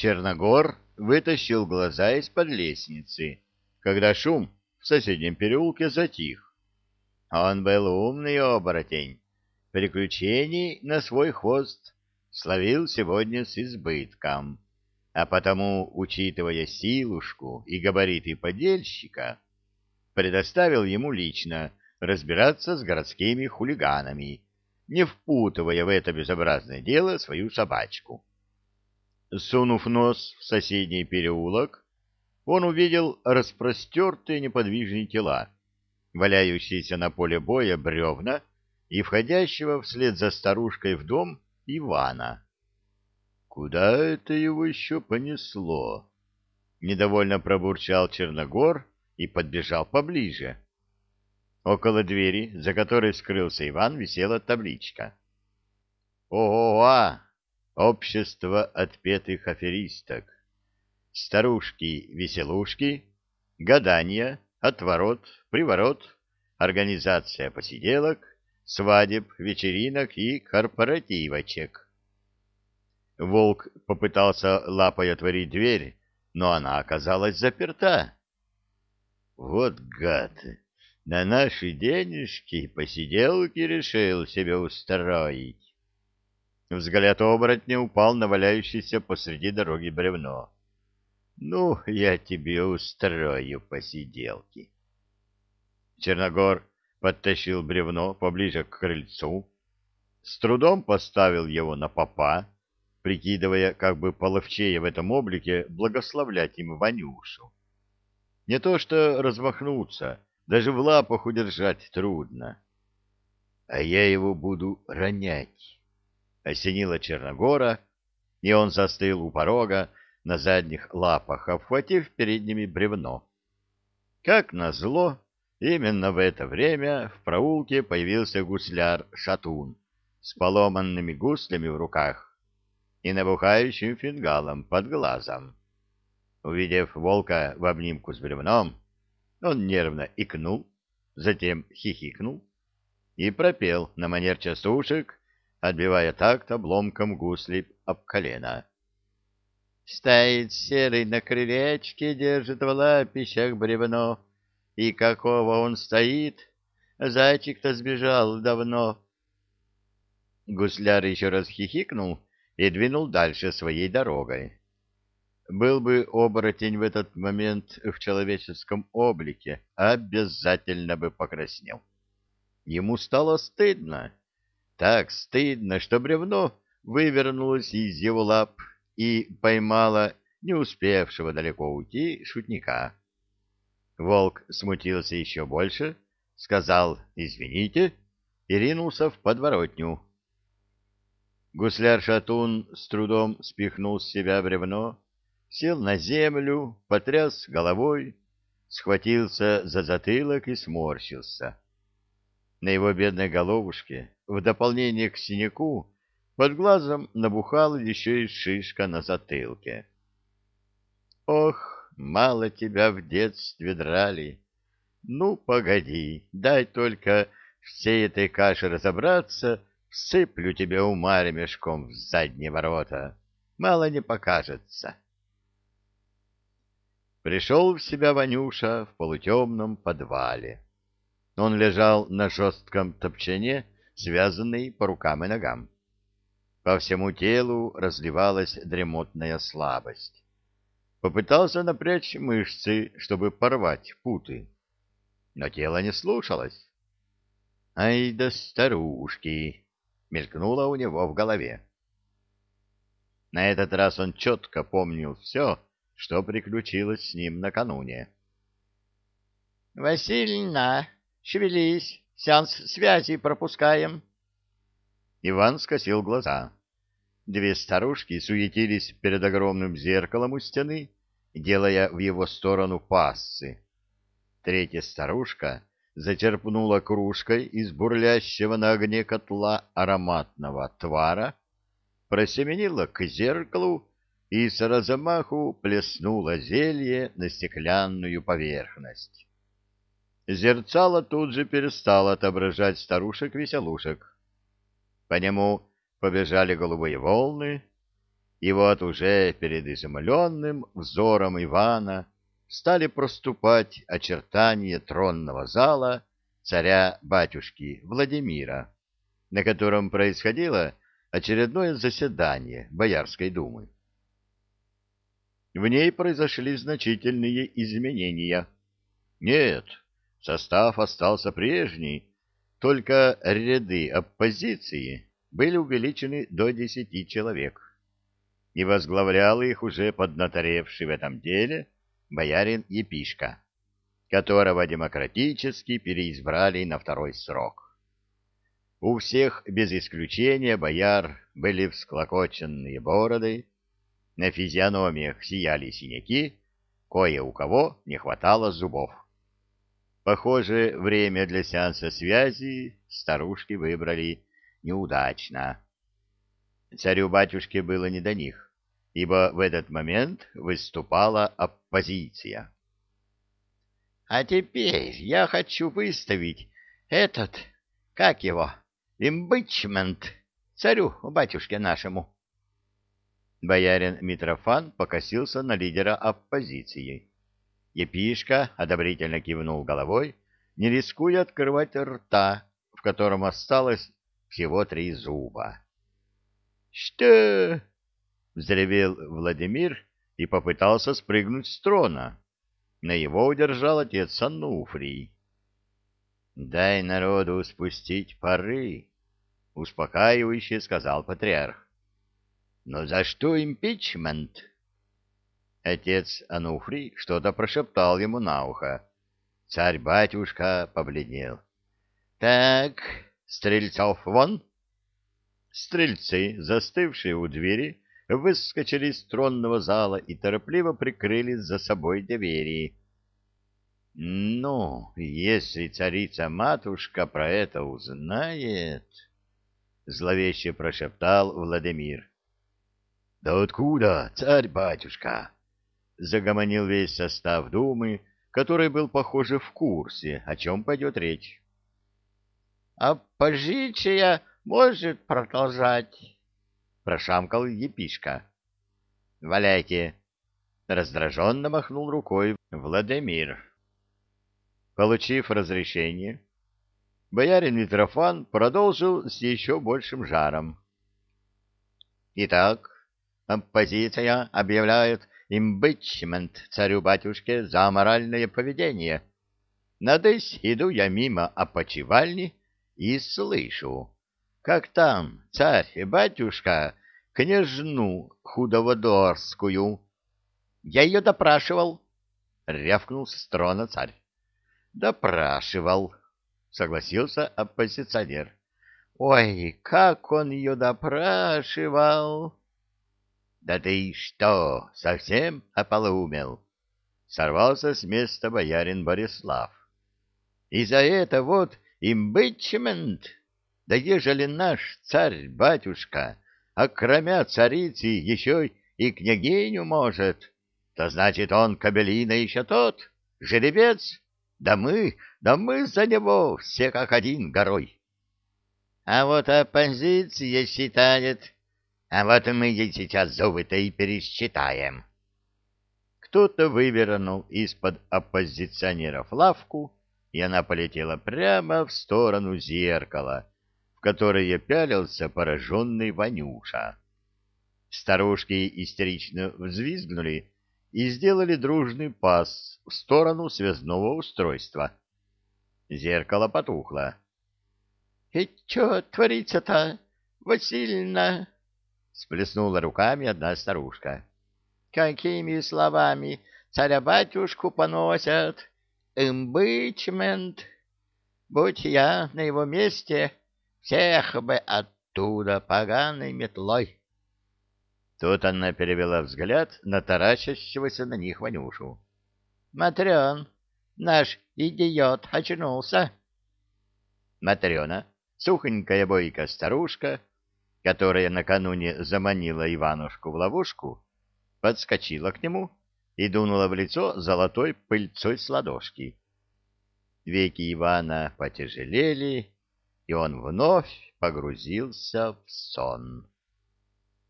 Черногор вытащил глаза из-под лестницы, когда шум в соседнем переулке затих. Он был умный оборотень, приключений на свой хвост словил сегодня с избытком, а потому, учитывая силушку и габариты подельщика, предоставил ему лично разбираться с городскими хулиганами, не впутывая в это безобразное дело свою собачку. Сунув нос в соседний переулок, он увидел распростертые неподвижные тела, валяющиеся на поле боя бревна и входящего вслед за старушкой в дом Ивана. Куда это его еще понесло? Недовольно пробурчал Черногор и подбежал поближе. Около двери, за которой скрылся Иван, висела табличка. ООА! Общество отпетых аферисток. Старушки-веселушки, гадания, отворот, приворот, организация посиделок, свадеб, вечеринок и корпоративочек. Волк попытался лапой отворить дверь, но она оказалась заперта. Вот гад! На наши денежки посиделки решил себе устроить. Взгляд оборотня упал на валяющееся посреди дороги бревно. «Ну, я тебе устрою посиделки». Черногор подтащил бревно поближе к крыльцу, с трудом поставил его на попа, прикидывая, как бы половчее в этом облике благословлять им Ванюшу. Не то что размахнуться, даже в лапах удержать трудно. А я его буду ронять осенила Черногора, и он застыл у порога на задних лапах, обхватив передними бревно. Как назло, именно в это время в проулке появился гусляр-шатун с поломанными гуслями в руках и набухающим фингалом под глазом. Увидев волка в обнимку с бревном, он нервно икнул, затем хихикнул и пропел на манер частушек отбивая такт обломком гусли об колено. Стоит серый на крылечке, держит в лапищах бревно, и какого он стоит, зайчик-то сбежал давно. Гусляр еще раз хихикнул и двинул дальше своей дорогой. Был бы оборотень в этот момент в человеческом облике, обязательно бы покраснел. Ему стало стыдно так стыдно, что бревно вывернулось из его лап и поймало не успевшего далеко уйти шутника. Волк смутился еще больше, сказал «извините» и ринулся в подворотню. Гусляр-шатун с трудом спихнул с себя бревно, сел на землю, потряс головой, схватился за затылок и сморщился. На его бедной головушке, в дополнение к синяку, под глазом набухала еще и шишка на затылке. «Ох, мало тебя в детстве драли! Ну, погоди, дай только всей этой каши разобраться, всыплю тебе ума ремешком в задние ворота. Мало не покажется». Пришел в себя Ванюша в полутемном подвале. Он лежал на жестком топчине, связанный по рукам и ногам. По всему телу разливалась дремотная слабость. Попытался напрячь мышцы, чтобы порвать путы. Но тело не слушалось. «Ай да старушки!» — мелькнуло у него в голове. На этот раз он четко помнил все, что приключилось с ним накануне. «Васильевна!» Шевелись, сеанс связи пропускаем. Иван скосил глаза. Две старушки суетились перед огромным зеркалом у стены, делая в его сторону пассы. Третья старушка зачерпнула кружкой из бурлящего на огне котла ароматного твара, просеменила к зеркалу и с размаху плеснула зелье на стеклянную поверхность. Зерцало тут же перестало отображать старушек-веселушек. По нему побежали голубые волны, И вот уже перед изумленным взором Ивана стали проступать очертания тронного зала царя-батюшки Владимира, на котором происходило очередное заседание Боярской думы. В ней произошли значительные изменения. Нет, состав остался прежний, только ряды оппозиции были увеличены до десяти человек. И возглавлял их уже поднаторевший в этом деле боярин Епишка, которого демократически переизбрали на второй срок. У всех без исключения бояр были всклокоченные бороды, на физиономиях сияли синяки, кое у кого не хватало зубов. Похоже, время для сеанса связи старушки выбрали неудачно. Царю-батюшке было не до них, ибо в этот момент выступала оппозиция. — А теперь я хочу выставить этот, как его, имбычмент царю-батюшке нашему. Боярин Митрофан покосился на лидера оппозиции. Епишка одобрительно кивнул головой, не рискуя открывать рта, в котором осталось всего три зуба. — Что? — взревел Владимир и попытался спрыгнуть с трона. На его удержал отец Ануфрий. — Дай народу спустить пары, — успокаивающе сказал патриарх. — Но за что импичмент? Отец Ануфрий что-то прошептал ему на ухо. Царь-батюшка побледнел. — Так, Стрельцов вон! Стрельцы, застывшие у двери, выскочили из тронного зала и торопливо прикрыли за собой двери. — Ну, если царица-матушка про это узнает... — зловеще прошептал Владимир. — Да откуда, царь-батюшка? Загомонил весь состав Думы, который был, похоже, в курсе, о чем пойдет речь. «Оппозиция может продолжать», — прошамкал епишка. «Валяйте!» — раздраженно махнул рукой Владимир. Получив разрешение, боярин Митрофан продолжил с еще большим жаром. «Итак, оппозиция объявляет имбычмент царю-батюшке за аморальное поведение. Надысь иду я мимо опочивальни и слышу, как там царь-батюшка княжну худоводорскую. Я ее допрашивал, — рявкнул с трона царь. — Допрашивал, — согласился оппозиционер. — Ой, как он ее допрашивал! Да ты что, совсем ополоумел? Сорвался с места боярин Борислав. И за это вот имбычмент. Да ежели наш царь-батюшка, кроме царицы еще и княгиню может, то значит он кабелина еще тот, жеребец, да мы, да мы за него все как один горой. А вот оппозиция считает, а вот мы ей сейчас зубы-то и пересчитаем. Кто-то вывернул из-под оппозиционеров лавку, и она полетела прямо в сторону зеркала, в которое пялился пораженный Ванюша. Старушки истерично взвизгнули и сделали дружный пас в сторону связного устройства. Зеркало потухло. — И что творится-то, Васильевна? Сплеснула руками одна старушка. Какими словами царя-батюшку поносят? Имбычмент. Будь я на его месте, всех бы оттуда поганой метлой. Тут она перевела взгляд на таращащегося на них Ванюшу. — Матрен, наш идиот очнулся. Матрена, сухонькая бойкая старушка, которая накануне заманила Иванушку в ловушку, подскочила к нему и дунула в лицо золотой пыльцой с ладошки. Веки Ивана потяжелели, и он вновь погрузился в сон.